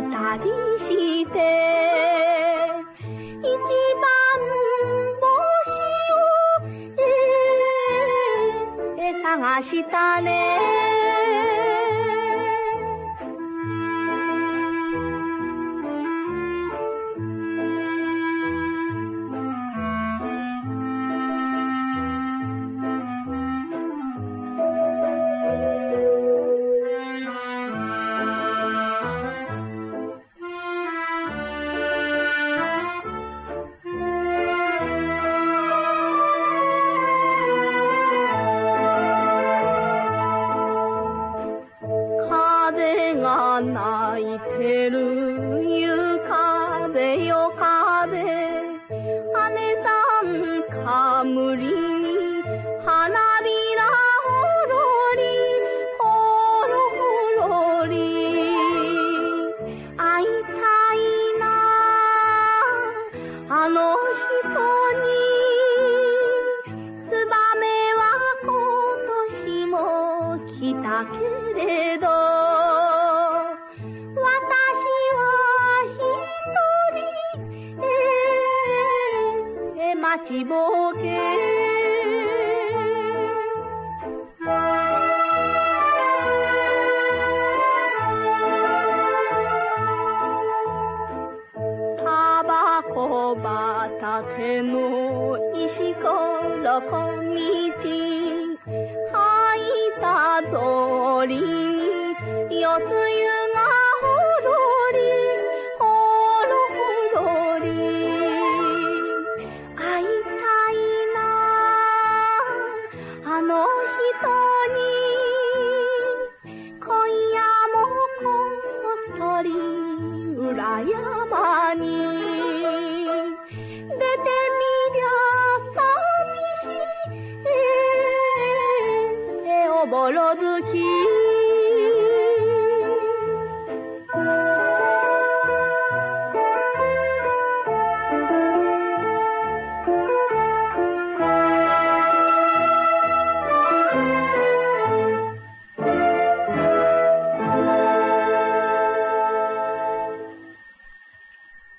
二人して一番星を、えー、探したね。んかむりに花びらほろりほろほろり。会いたいなあの人に。ツバメは今年も来たけれど。ちぼけ」「タバコ畑のしころこみち」「はいたぞりによつゆ湯山に